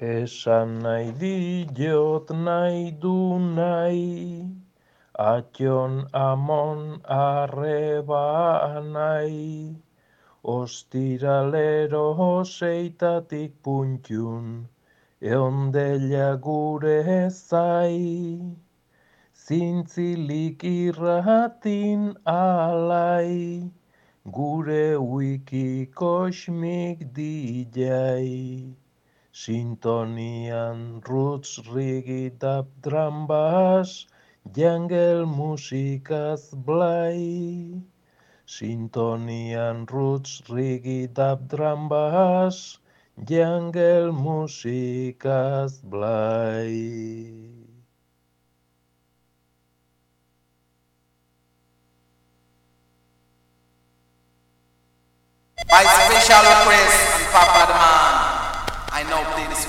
Esan nahi diot nahi du nahi, Atxon amon arreba nahi, Ostiralero seitatik puntxun, Eondela gure zai, Zintzilik irratin alai, Gure wiki kosmik dijai. Sintonian roots rigidap drambas, Jungle musikaz blai. Sintonian roots rigidap drambas, Jungle musikaz blai. My special request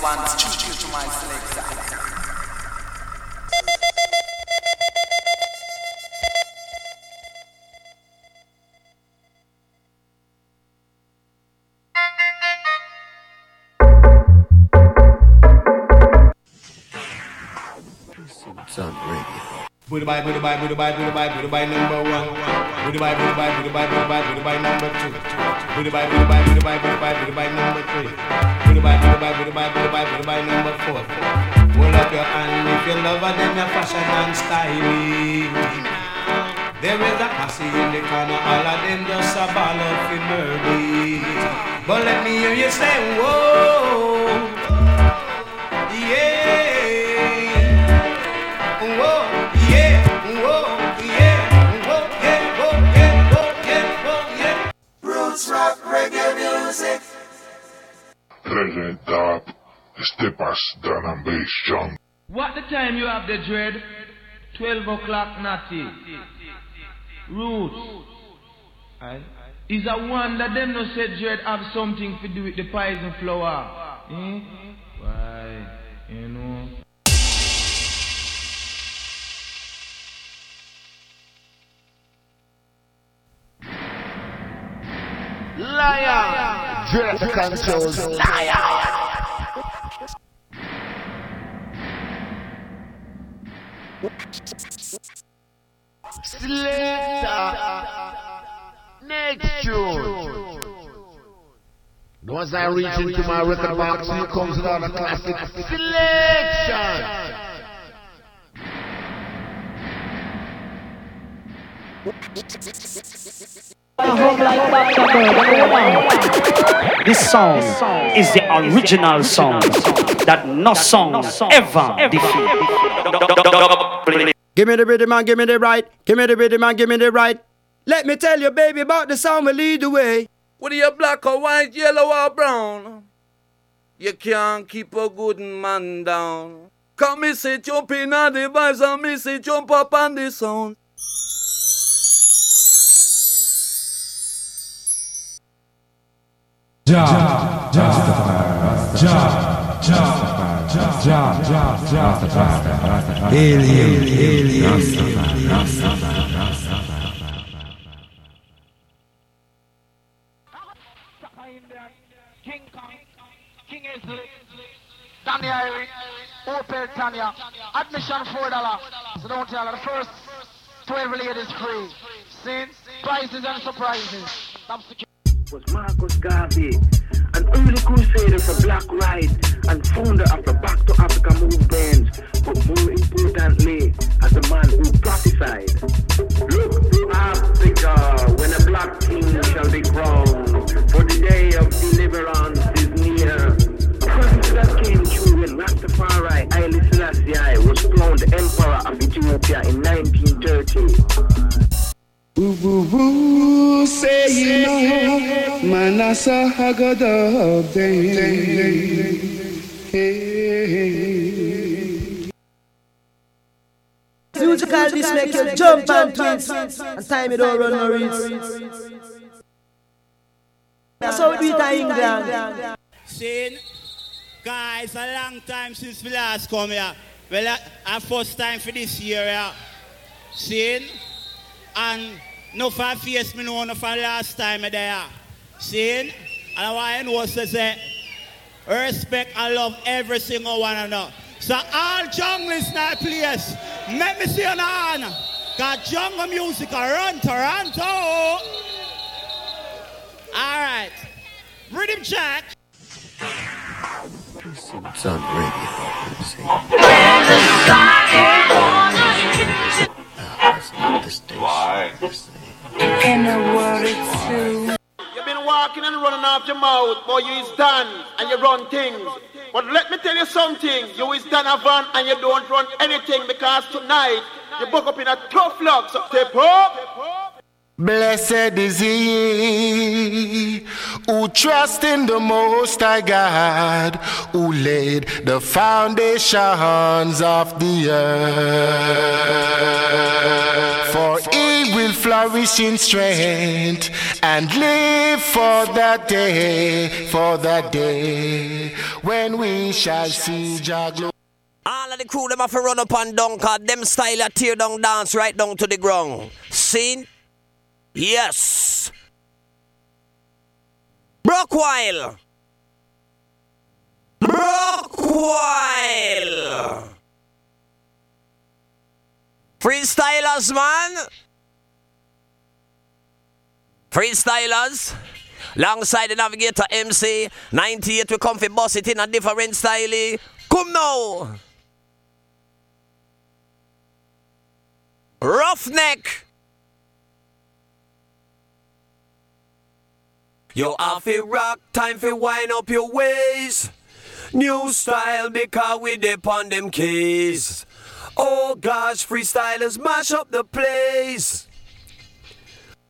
one choo choo to my selector. Bye number one. Booty bye, booty bye, bye number two. Booty bye, booty bye, booty bye, booty bye, booty bye number three. Booty bye, booty bye, booty bye, booty bye, booty bye number four. Hold up your hand if you love her, then your. There is a posse in the corner, all of them just a ball of murder. But let me hear you say, whoa, Roots rock reggae music. Reggae Dub, Steppas, Drum and Bass Junk. What the time you have the dread? 12 o'clock natty. Roots. Aye. Is a wonder them no say dread have something to do with the poison flower. Eh? Why? You know. Liar! Dread controls. Liar! Selector. Next tune. Once I reach into my record box, here comes another classic selection. This song is the original song that no song ever defeat. Give me the rhythm and give me the right. Give me the rhythm and give me the right. Let me tell you, baby, about the song will lead the way. Whether you're black or white, yellow or brown, you can't keep a good man down. Come me say jump in on the vibes and me say jump up on the sound. Alien, alien. King Kong, King Isley, Danny Irie, Opel Tanya, admission four dollar. So don't tell her. The first twelve ladies free. See, prizes and surprises. Was Marcus Garvey, an early crusader for black rights and founder of the Back to Africa movement, but more importantly, as a man who prophesied. Look to Africa when a black king shall be crowned, for the day of deliverance is near. That came true when Rastafari Haile Selassie was crowned Emperor of Ethiopia in 1930. Woo woo woo, say you know, Manasa Hagada Musical this make you jump and twist and time it over no reach. That's how we do it in England. Shane, guys, a long time since we last come here. Well, uh, our first time for this year, yeah. Shane, and no for face me know no for last time there. Shane, and I want to know so say, respect and love every single one of them. So all junglers now place, let me see on on. Got jungle music around Toronto. All right. Rhythm check. It's on radio. See? Why? In a too. You've been walking and running off your mouth, boy, you is done and you run things. But let me tell you something, you is done a van and you don't run anything because tonight you buck up in a tough luck, so step up. Blessed is he who trusts in the Most High God, who laid the foundations of the earth. For he will flourish in strength and live for that day, for that day when we shall see Jah glory. All of the crew them have to run up and down cause them style a tear down dance right down to the ground. Seen? Yes. Brockwile. Brockwile. Freestylers, man. Freestylers. Alongside the navigator MC. 98 we come for boss it in a different style. Come now. Roughneck. You have to rock, time for wind up your ways. New style because we dip on them keys. Oh gosh, freestylers mash up the place.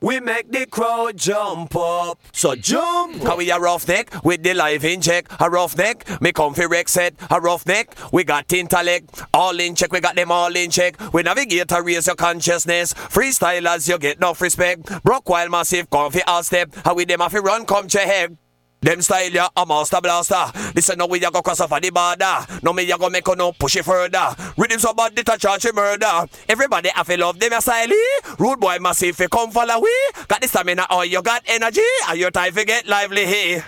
We make the crowd jump up. So jump! Cause we a roughneck with the live in check. A roughneck, me comfy rec set. A roughneck, we got intellect. All in check, we got them all in check. We navigate to raise your consciousness. Freestylers, you get enough respect. Broke while massive, comfy all step. How we them have to run, come check. Them style ya a master blaster. Listen now we ya go cross off of the border. No me ya go make no push it further. Rhythm so bad it a charge a murder. Everybody have to love them a style. eh? Rude boy massive fi come follow we. Got the stamina or you got energy. And your time fi get lively hey.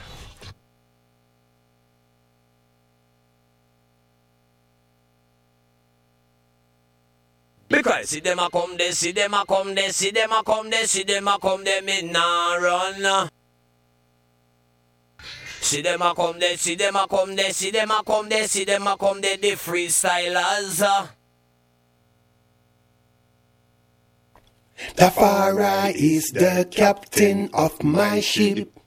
Because see them a come there, see them a come there, see them a come there, see them a come there, me nah run. See them a come there, see them a come there, see them a come there, see them a come there, the freestylers. Uh. Tafari is the captain of my ship.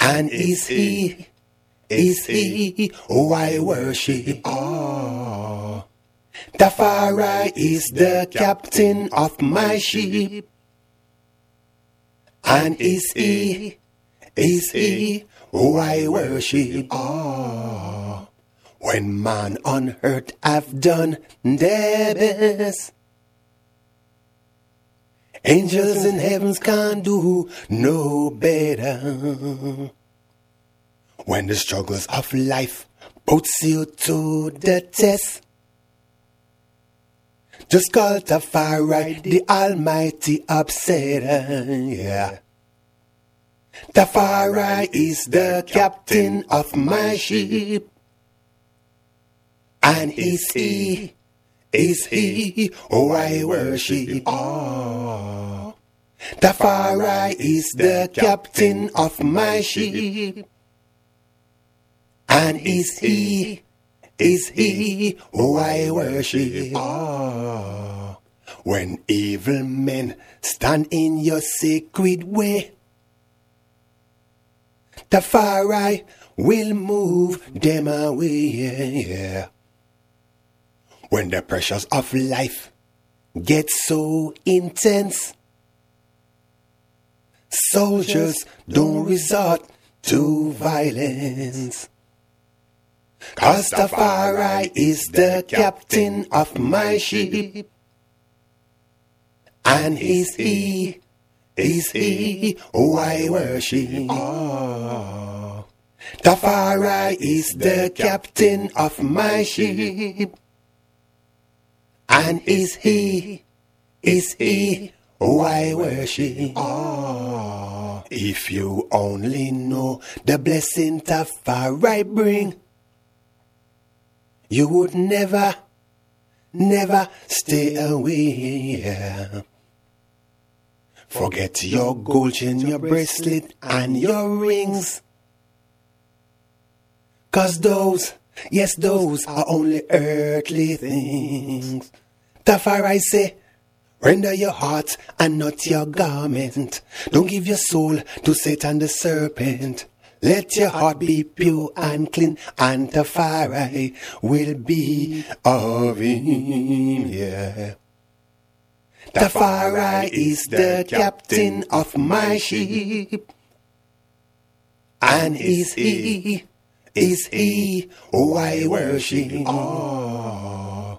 And is he, is he who I worship? Oh. Tafari is the captain of my ship. And is he, is he who I worship? Oh. When man on earth have done their best. Angels in heavens can't do no better. When the struggles of life puts you to the test. Just call Tafari the almighty upsetter, uh, yeah. Tafari is the captain of my ship. And is he, is he who I worship? Oh. Tafari is the captain of my ship. And is he, is he who I worship? Oh. When evil men stand in your sacred way, Tafari will move them away. Yeah. When the pressures of life get so intense, soldiers don't resort to violence. Cause Tafari is the captain of my ship. And is he, is he who I worship? Oh. Tafari is the captain of my ship. And is he, is he who I worship? Oh. If you only know the blessing Tafari bring, you would never, never stay away. Forget your gold chain, your bracelet, and your rings. Cause those, yes, those are only earthly things. Tafari say, Render your heart and not your garment. Don't give your soul to Satan the serpent. Let your heart be pure and clean, and Tafari will be of him. Yeah. Tafari is the captain of my ship, and is he, is he who I worship. Oh.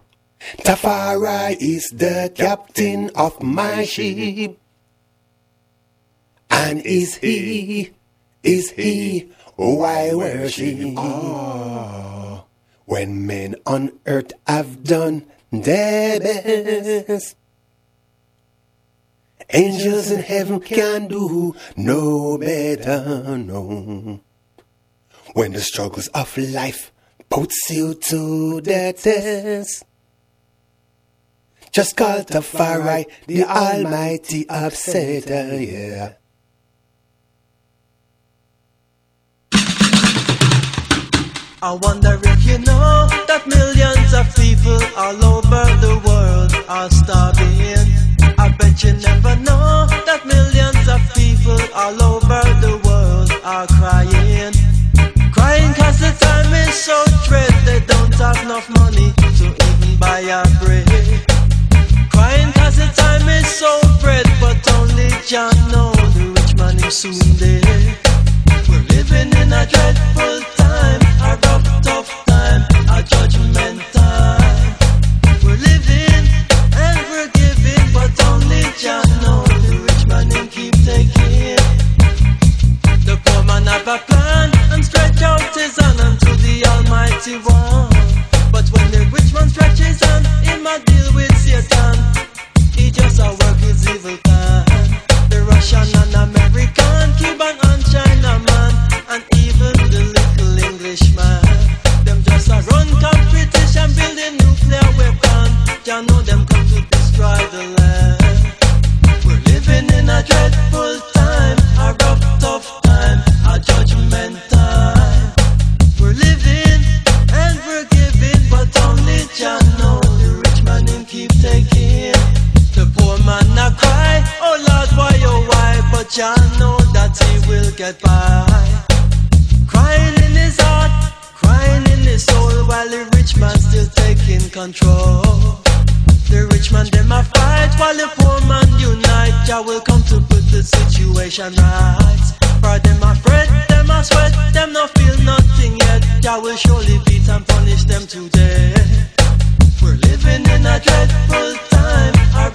Tafari is the captain of my ship, and is he, is he who I worship. Oh. When men on earth have done their best, angels in heaven can do no better, no. When the struggles of life puts you to the test, just call Tafari, the almighty upsetter, yeah. I wonder if you know that millions of people all over the world are starving. I bet you never know that millions of people all over the world are crying. Crying cause the time is so dread they don't have enough money to even buy a bread. Crying cause the time is so bread but only Jah know the rich man is soon dead. We're living in a dreadful time, a rough, tough time, a judgment time. A plan and stretch out his hand unto the Almighty One. But when the rich man stretches hand, him a deal with Satan. He just a work his evil plan. The Russian and American, Cuban and China man, and even the little Englishman. Them just a run competition, building nuclear weapon. Jah know them come to destroy the land. Living in a dreadful time, a rough, tough time, a judgment time. We're living and we're giving, but only Jah know the rich man keep taking. The poor man a cry, oh Lord, why oh why? But Jah know that he will get by. Crying in his heart, crying in his soul, while the rich man still taking control. The rich man them a fight, while the poor man unite. Jah will come to put the situation right. For them a fret, them a sweat, them no feel nothing yet. Jah will surely beat and punish them today. We're living in a dreadful time, a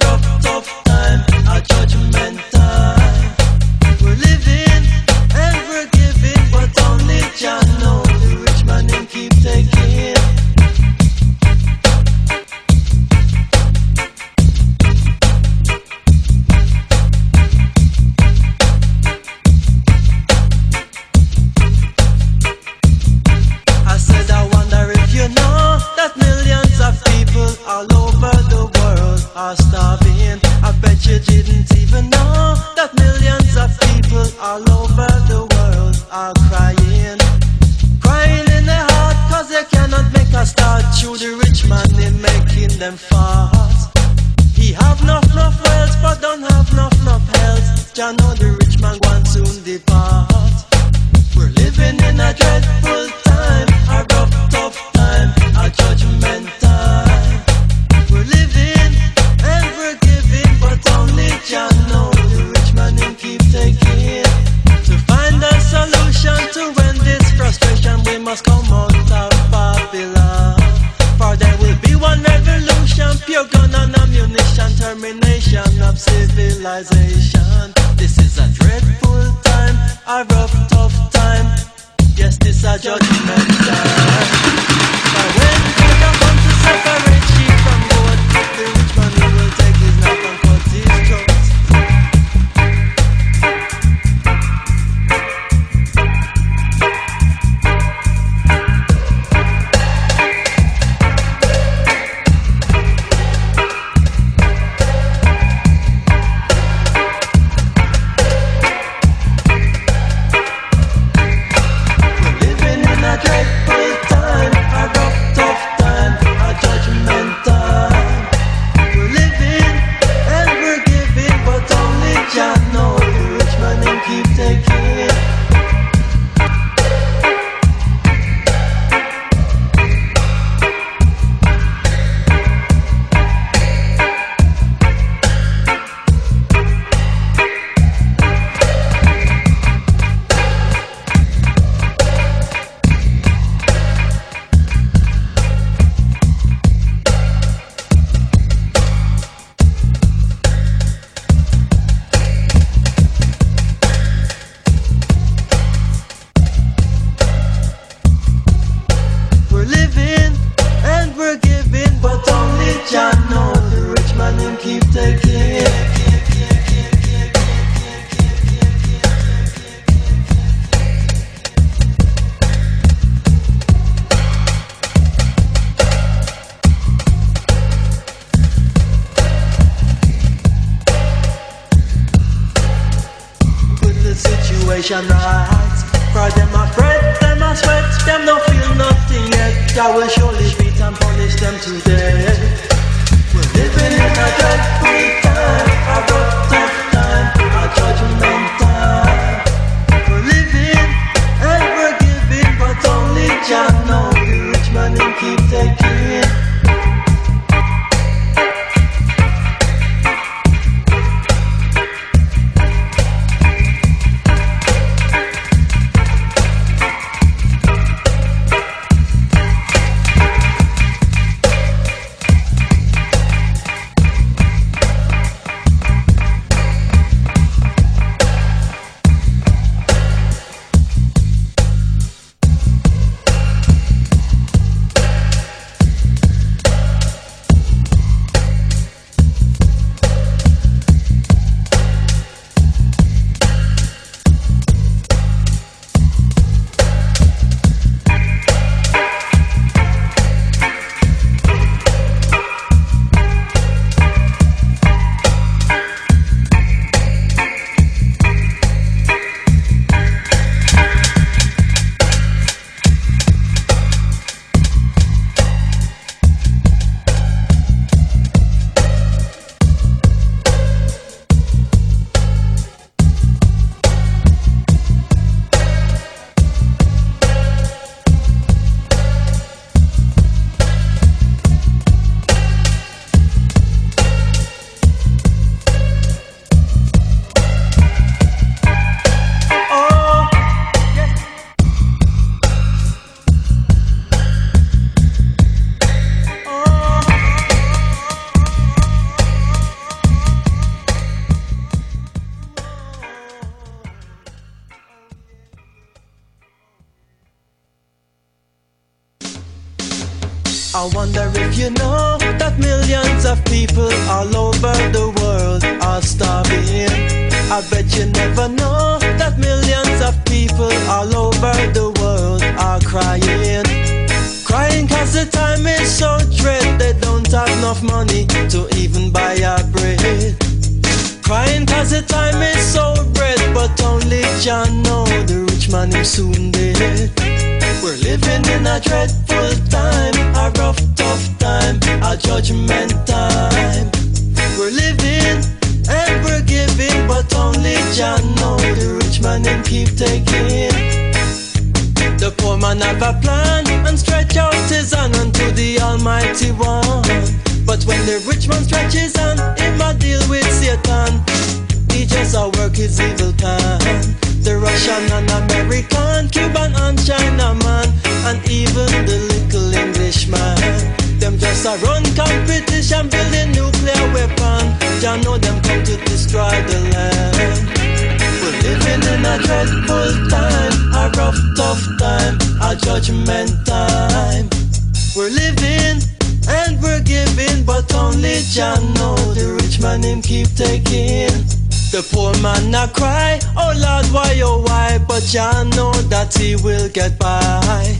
But Jah know that he will get by.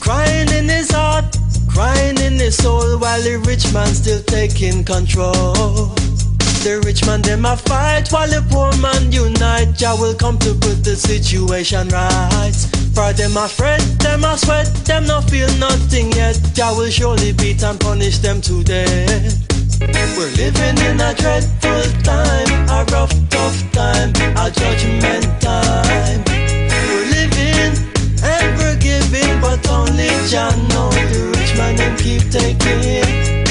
Crying in his heart, crying in his soul, while the rich man still taking control. The rich man them a fight, while the poor man unite. Jah will come to put the situation right. For them a fret, them a sweat, them no feel nothing yet. Jah will surely beat and punish them to death. We're living in a dreadful time, a rough, tough time, a judgment time. We're living and we're giving, but only Jah know the rich man him keep taking.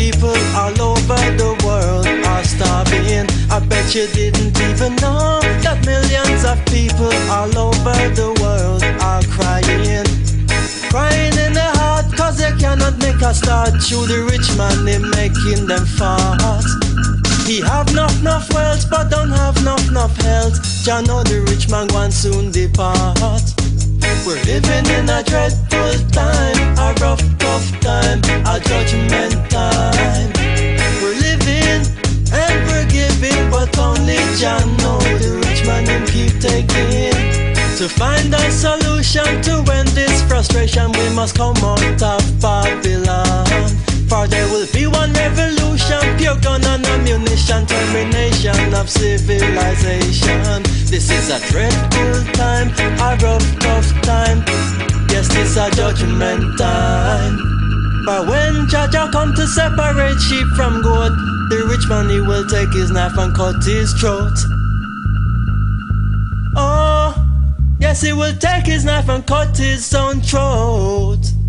People all over the world are starving. I bet you didn't even know that millions of people all over the world are crying. Crying in their heart cause they cannot make a start through the rich man they making them fast. He have enough, enough wealth but don't have enough, enough health. Jah know the rich man going soon depart. We're living in a dreadful time, a rough, tough time, a judgment time. We're living and we're giving, but only Jah know the and him keep taking. To find a solution to end this frustration, we must come out of Babylon. For there will be one revolution, pure gun and ammunition, termination of civilization. This is a dreadful time, a rough, tough time. Yes, this a judgment time. But when Jaja come to separate sheep from goat, the rich man he will take his knife and cut his throat. Yes, he will take his knife and cut his own throat.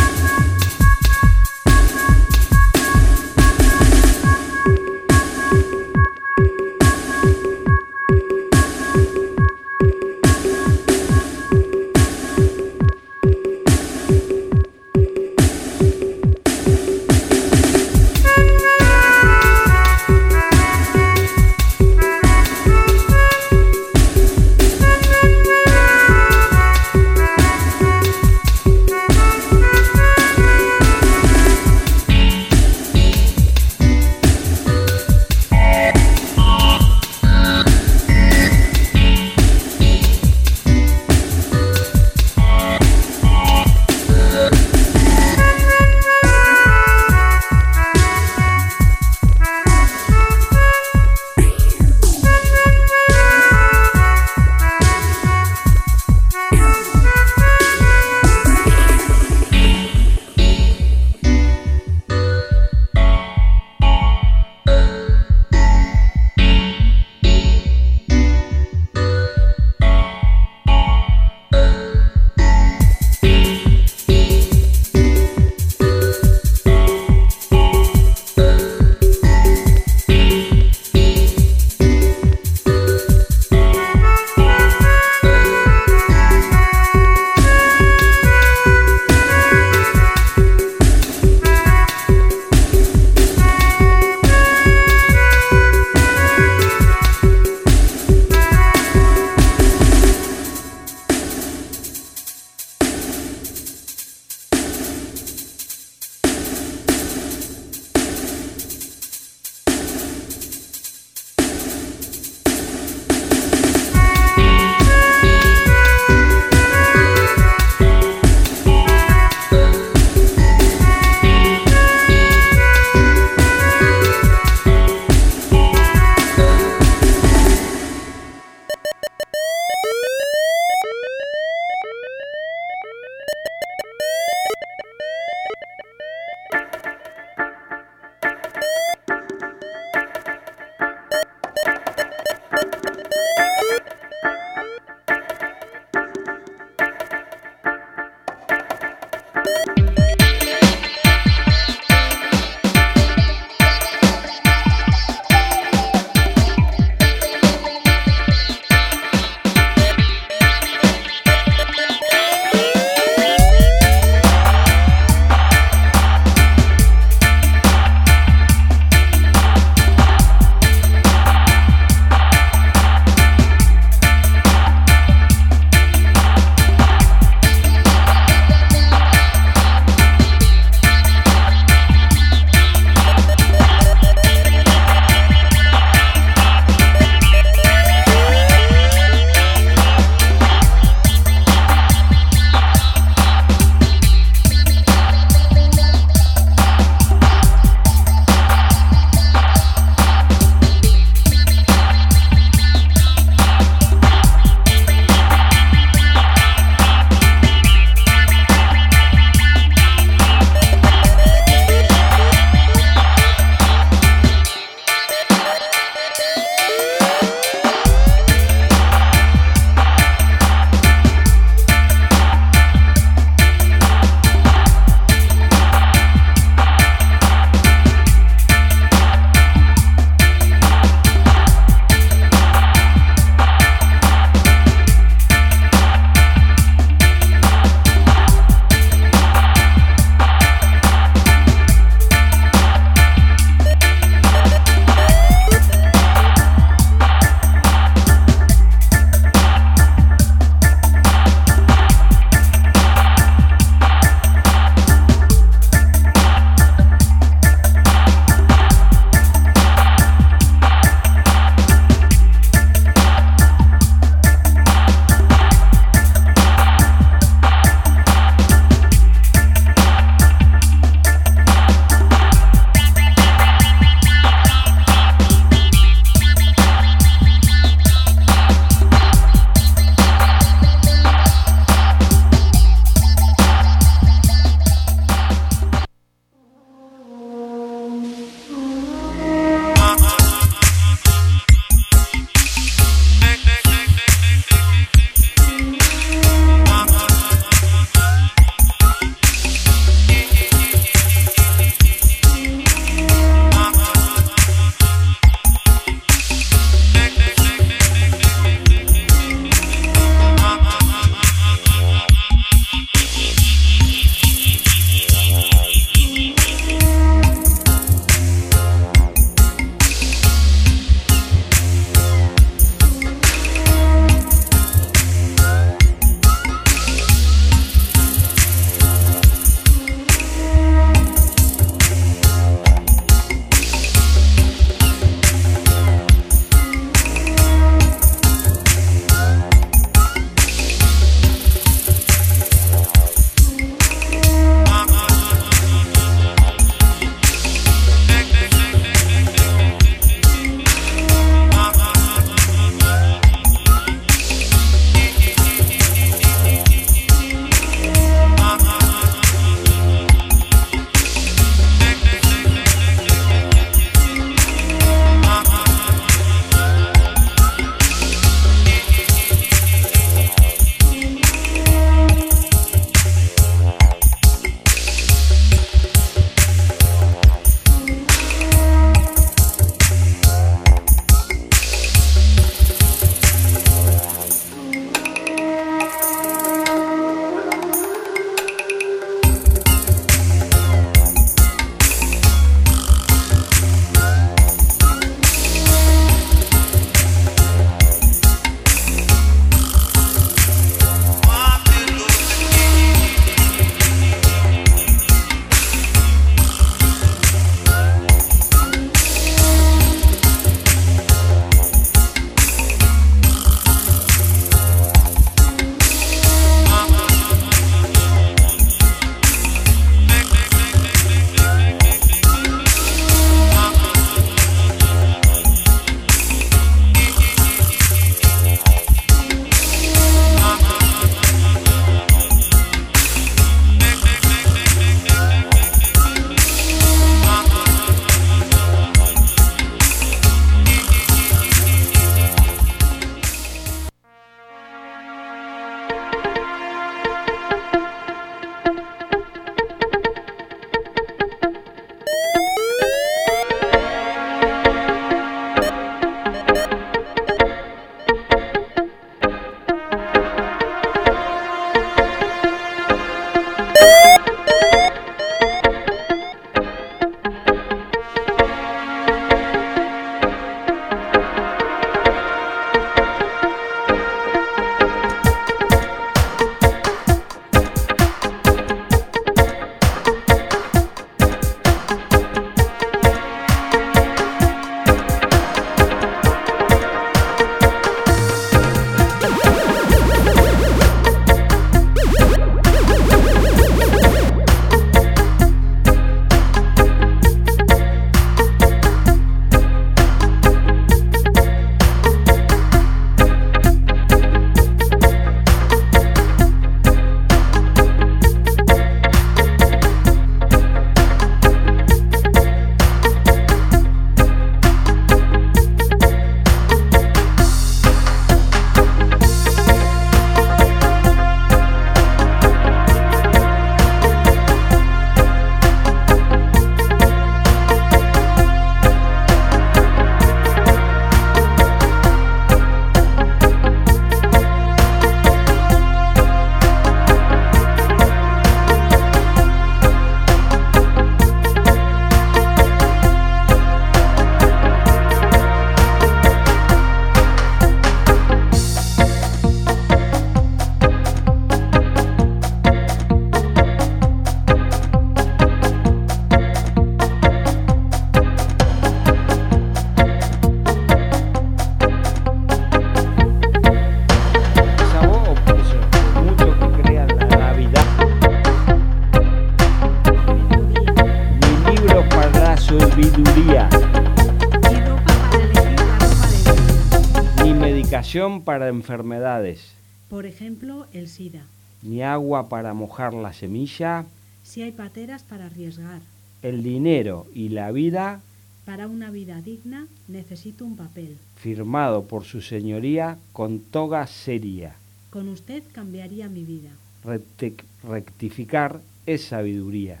Para enfermedades, por ejemplo el SIDA. ni agua para mojar la semilla, Si hay pateras para arriesgar. el dinero y la vida Para una vida digna necesito un papel. firmado por su señoría con toga seria. Con usted cambiaría mi vida. Recti- rectificar es sabiduría.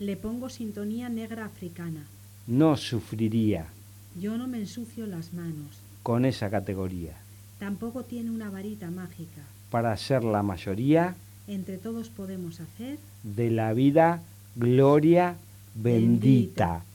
Le pongo sintonía negra africana. No sufriría Yo no me ensucio las manos. con esa categoría. Tampoco tiene una varita mágica. Para ser la mayoría Entre todos podemos hacer de la vida gloria bendita. Until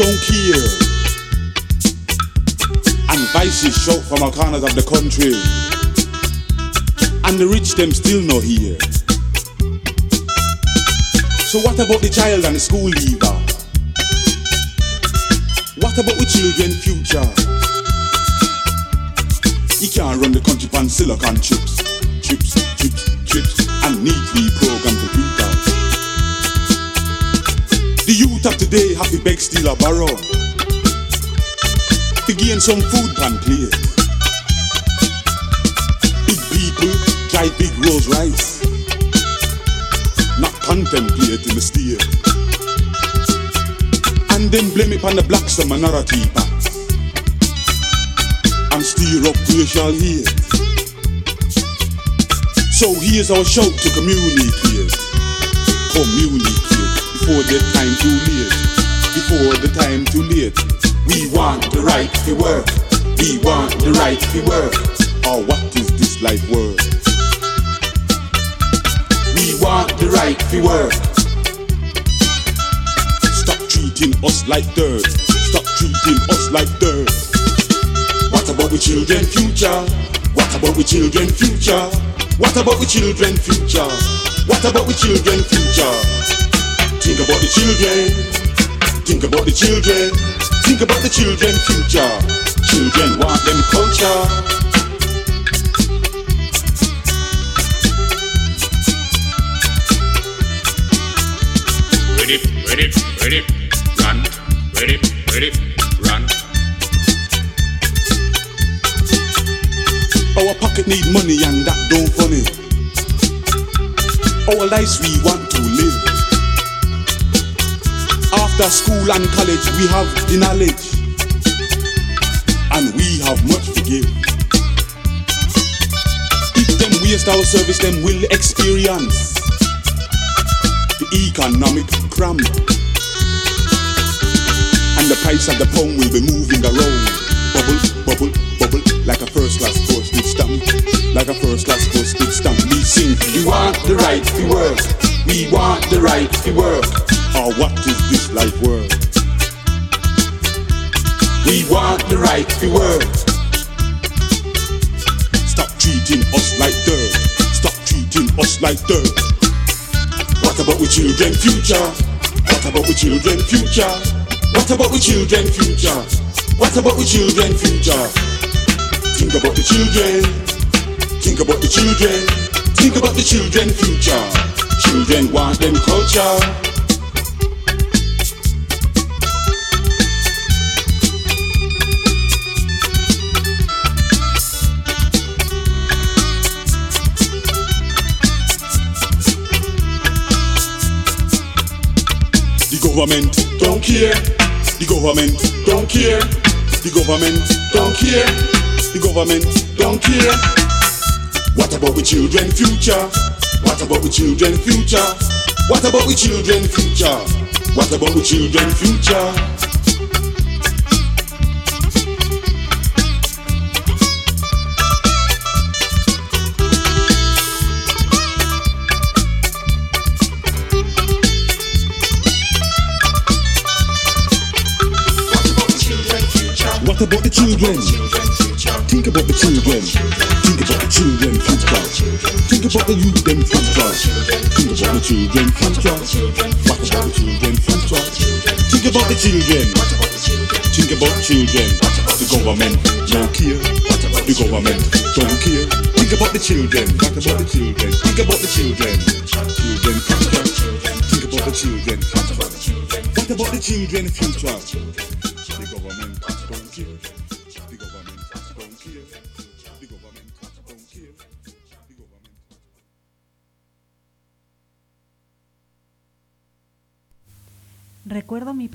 don't care. And vices shout from all corners of the country. And the rich them still not here. So what about the child and the school leaver? What about the children future? You can't run the country on silicon chips, Youth of today have to steal, gain some food pan plate. Big people drive big Rolls Royce, not contemplating the state. And then blame it on the blacks some minority pass and stir up racial hate. So here's our shout to communicate, communicate before the time too late, before the time too late. We want the right to work, we want the right to work. Or what is this life worth? We want the right to work. Stop treating us like dirt. Stop treating us like dirt. What about the children future? What about the children future? What about the children future? What about the children future? Think about the children. Think about the children. Think about the children future. Children want them culture. Ready, ready, ready, run. Ready, ready, run. Our pocket need money and that don't funny. Our lives we want to live. After school and college we have the knowledge. And we have much to give. If them waste our service, them will experience the economic cram. And the price of the pound will be moving around. Bubble, bubble, bubble, like a first class postage stamp. Like a first class postage stamp. We sing, we want the right to work. We want the right to work. Or what is this life worth? We want the right to work. Stop treating us like dirt. Stop treating us like dirt. What about the children future? What about the children future? What about the children future? What about the children future? Think about the children. Think about the children. Think about the children future. Children want them culture. Government don't care. The government don't care. The government don't care. The government don't care. What about the children future? What about the children future? What about the children future? What about the children future? What about the children? Think about the children. Think about the children future. Think about the youth them future. Think about the children future. What about the children future? Think about the children. Think about children. The government no care. The government don't care. Think about the children. What about the children? Think about the children. Children future. Think about the children future. What about the children future?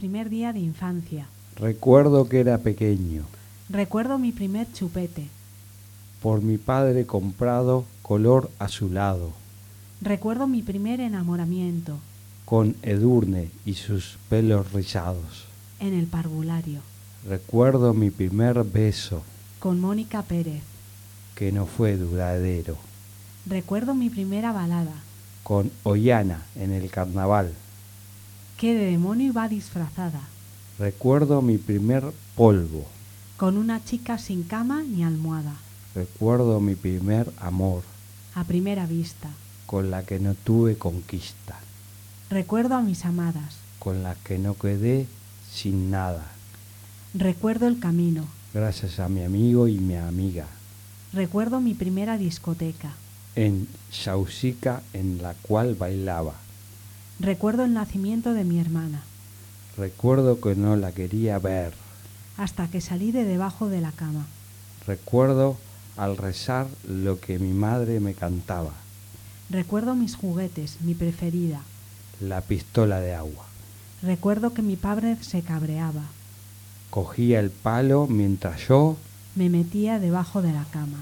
Primer día de infancia. Recuerdo que era pequeño, Recuerdo mi primer chupete. por mi padre comprado color azulado, Recuerdo mi primer enamoramiento con Edurne y sus pelos rizados. en el parvulario Recuerdo mi primer beso, con Mónica Pérez. que no fue duradero, Recuerdo mi primera balada. con Ollana en el carnaval. Que de demonio iba disfrazada. Recuerdo mi primer polvo, Con una chica sin cama ni almohada. recuerdo mi primer amor, A primera vista. con la que no tuve conquista, Recuerdo a mis amadas. con la que no quedé sin nada, Recuerdo el camino. gracias a mi amigo y mi amiga, Recuerdo mi primera discoteca. en Sausica en la cual bailaba. Recuerdo el nacimiento de mi hermana. Recuerdo que no la quería ver, hasta que salí de debajo de la cama. Recuerdo al rezar lo que mi madre me cantaba, Recuerdo mis juguetes, mi preferida. la pistola de agua. Recuerdo que mi padre se cabreaba. Cogía el palo mientras yo Me metía debajo de la cama.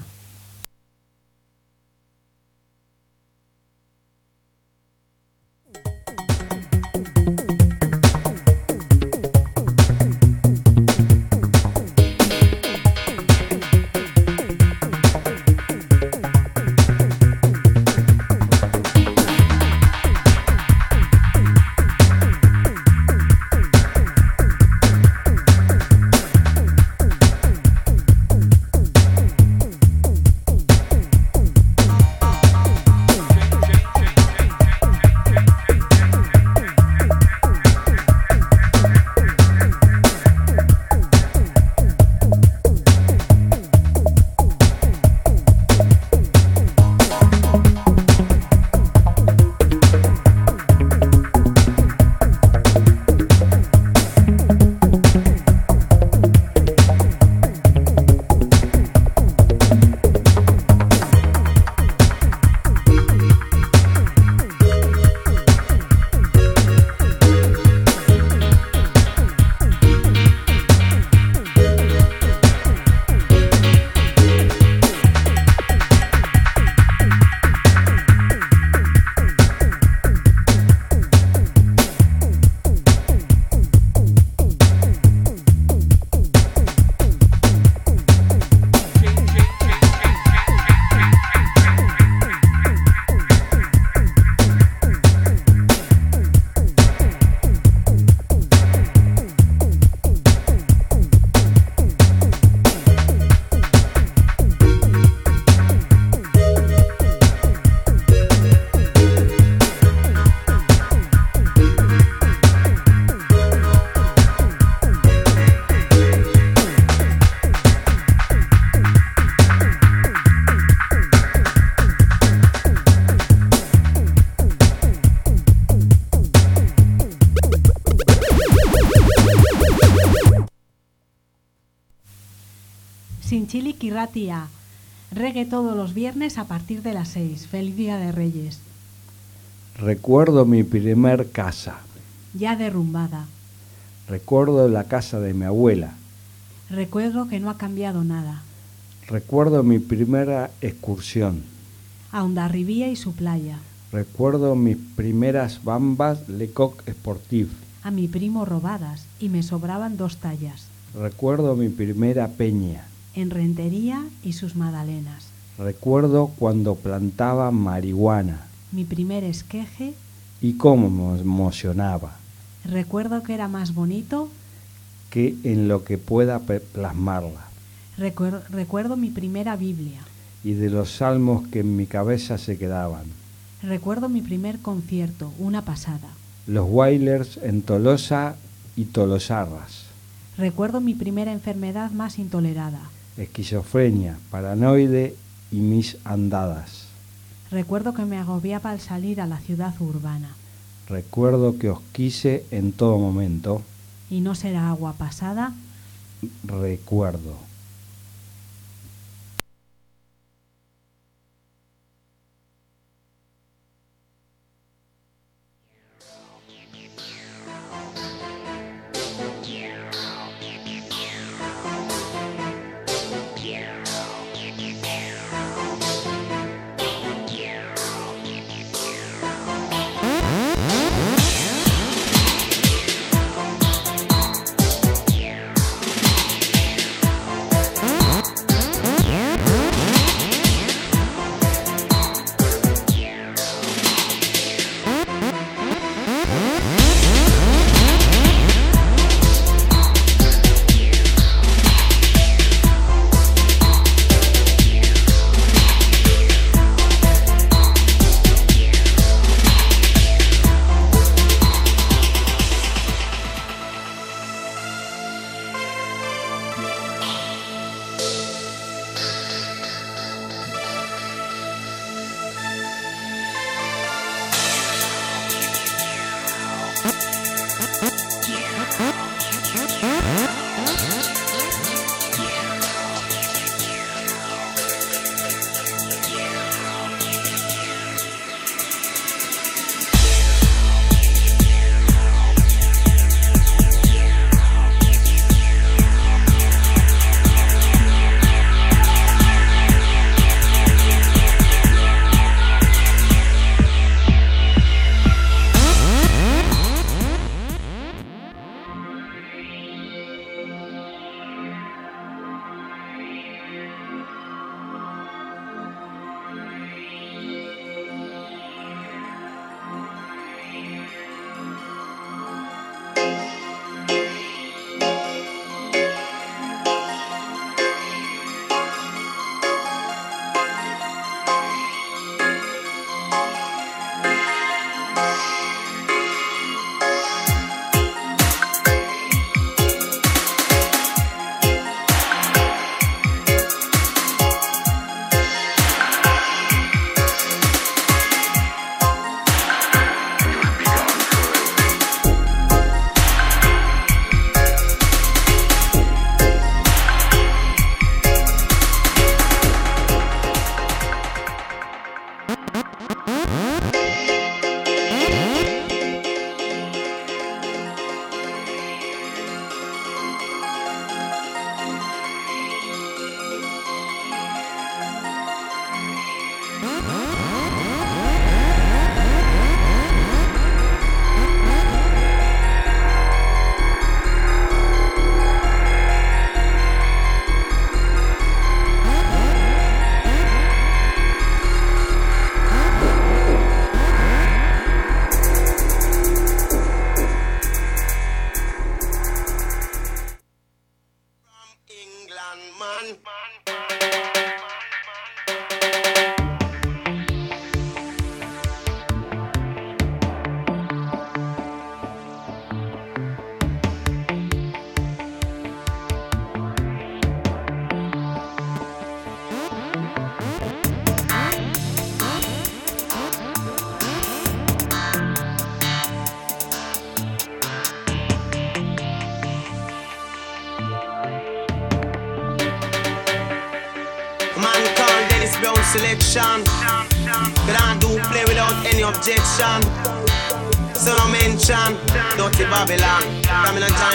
Kirratia. Reggae todos los viernes a partir de las 6. Feliz Día de Reyes. recuerdo mi primer casa, Ya derrumbada. recuerdo la casa de mi abuela, Recuerdo que no ha cambiado nada. recuerdo mi primera excursión, A Ondarribía y su playa. recuerdo mis primeras bambas Lecoq Sportif, A mi primo robadas y me sobraban dos tallas. recuerdo mi primera peña, En Rentería y sus magdalenas. recuerdo cuando plantaba marihuana Mi primer esqueje. y cómo me emocionaba, Recuerdo que era más bonito. que en lo que pueda plasmarla, Recuer- recuerdo mi primera Biblia. y de los salmos que en mi cabeza se quedaban. Recuerdo mi primer concierto, una pasada. Los Wailers en Tolosa y Tolosarras. Recuerdo mi primera enfermedad más intolerada. Esquizofrenia, paranoide y mis andadas. Recuerdo que me agobiaba al salir a la ciudad urbana. Recuerdo que os quise en todo momento. Y no será agua pasada. Recuerdo.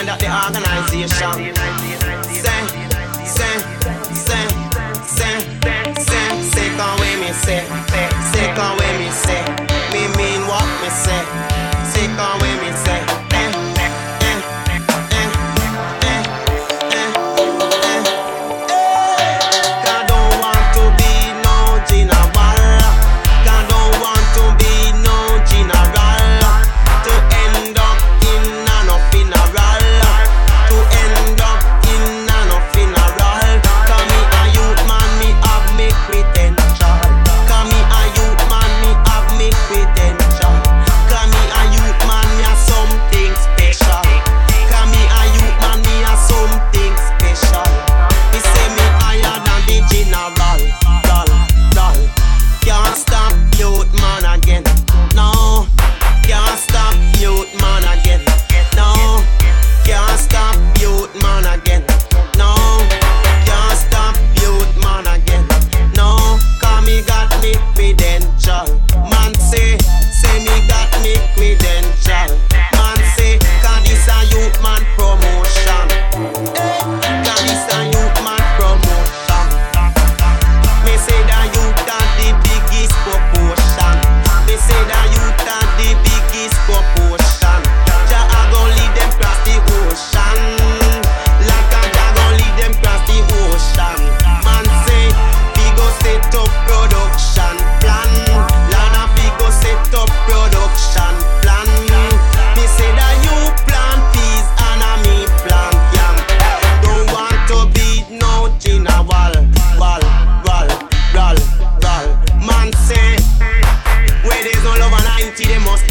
Find out the organization.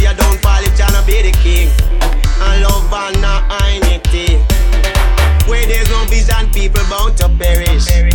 your downfall if you're not be the king. And love and not anything. Where there's no vision, people bound to perish.